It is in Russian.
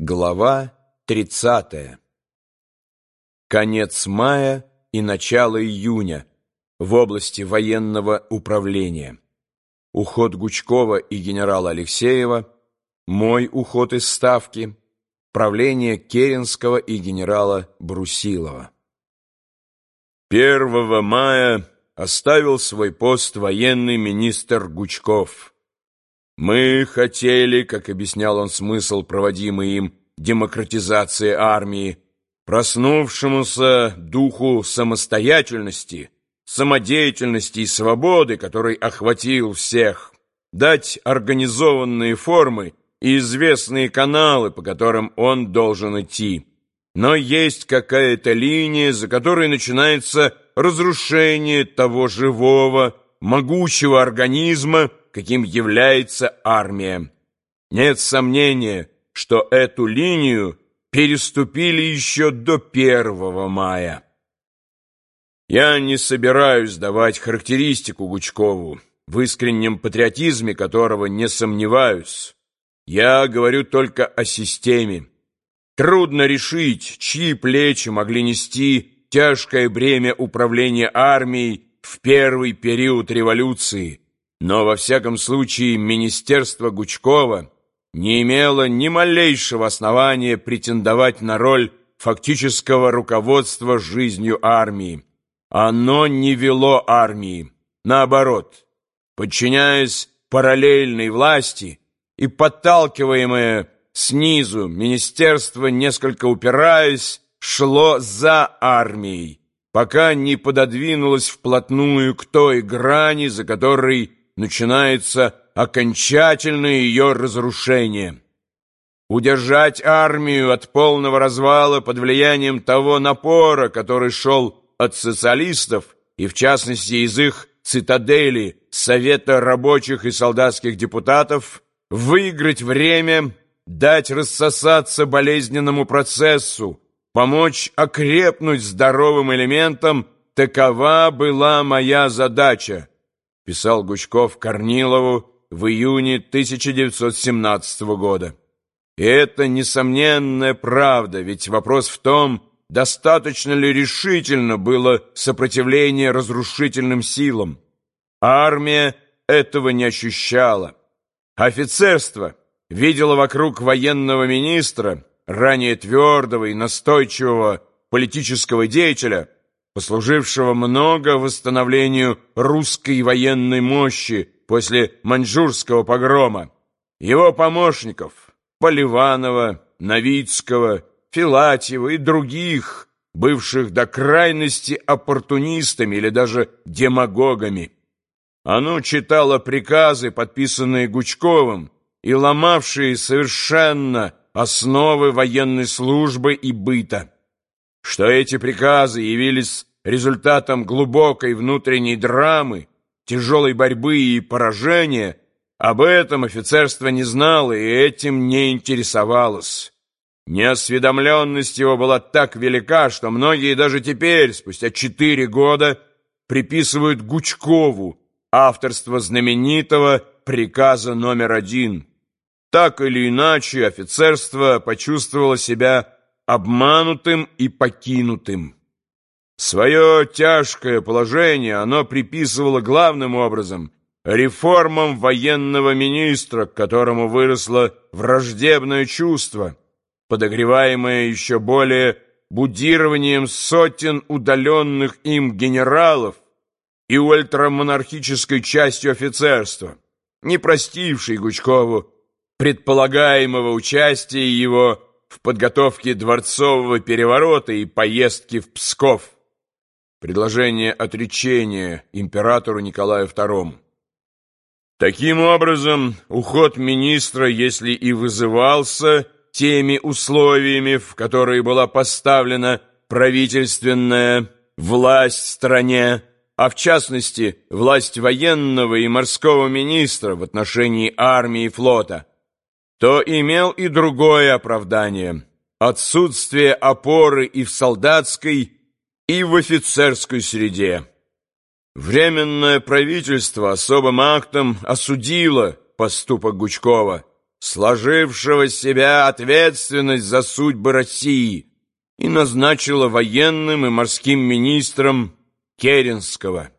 Глава 30. Конец мая и начало июня в области военного управления. Уход Гучкова и генерала Алексеева, мой уход из Ставки, правление Керенского и генерала Брусилова. 1 мая оставил свой пост военный министр Гучков. Мы хотели, как объяснял он смысл проводимой им демократизации армии, проснувшемуся духу самостоятельности, самодеятельности и свободы, который охватил всех, дать организованные формы и известные каналы, по которым он должен идти. Но есть какая-то линия, за которой начинается разрушение того живого, могучего организма, каким является армия. Нет сомнения, что эту линию переступили еще до 1 мая. Я не собираюсь давать характеристику Гучкову, в искреннем патриотизме которого не сомневаюсь. Я говорю только о системе. Трудно решить, чьи плечи могли нести тяжкое бремя управления армией в первый период революции, но во всяком случае министерство Гучкова не имело ни малейшего основания претендовать на роль фактического руководства жизнью армии. Оно не вело армии, наоборот, подчиняясь параллельной власти и подталкиваемое снизу, министерство, несколько упираясь, шло за армией, пока не пододвинулось вплотную к той грани, за которой начинается окончательное ее разрушение. Удержать армию от полного развала под влиянием того напора, который шел от социалистов, и в частности из их цитадели Совета рабочих и солдатских депутатов, выиграть время, дать рассосаться болезненному процессу, помочь окрепнуть здоровым элементам, такова была моя задача писал Гучков Корнилову в июне 1917 года. И это несомненная правда, ведь вопрос в том, достаточно ли решительно было сопротивление разрушительным силам. Армия этого не ощущала. Офицерство видело вокруг военного министра, ранее твердого и настойчивого политического деятеля, послужившего много восстановлению русской военной мощи после маньчжурского погрома, его помощников Поливанова, Новицкого, Филатьева и других, бывших до крайности оппортунистами или даже демагогами. Оно читало приказы, подписанные Гучковым, и ломавшие совершенно основы военной службы и быта. Что эти приказы явились результатом глубокой внутренней драмы, тяжелой борьбы и поражения, об этом офицерство не знало и этим не интересовалось. Неосведомленность его была так велика, что многие даже теперь, спустя четыре года, приписывают Гучкову авторство знаменитого приказа номер один. Так или иначе, офицерство почувствовало себя обманутым и покинутым. Свое тяжкое положение оно приписывало главным образом реформам военного министра, к которому выросло враждебное чувство, подогреваемое еще более будированием сотен удаленных им генералов и ультрамонархической частью офицерства, не простившей Гучкову предполагаемого участия его в подготовке дворцового переворота и поездки в Псков предложение отречения императору Николаю II. Таким образом, уход министра, если и вызывался теми условиями, в которые была поставлена правительственная власть в стране, а в частности власть военного и морского министра в отношении армии и флота, то имел и другое оправдание – отсутствие опоры и в солдатской, и в офицерской среде. Временное правительство особым актом осудило поступок Гучкова, сложившего с себя ответственность за судьбы России, и назначила военным и морским министром Керенского.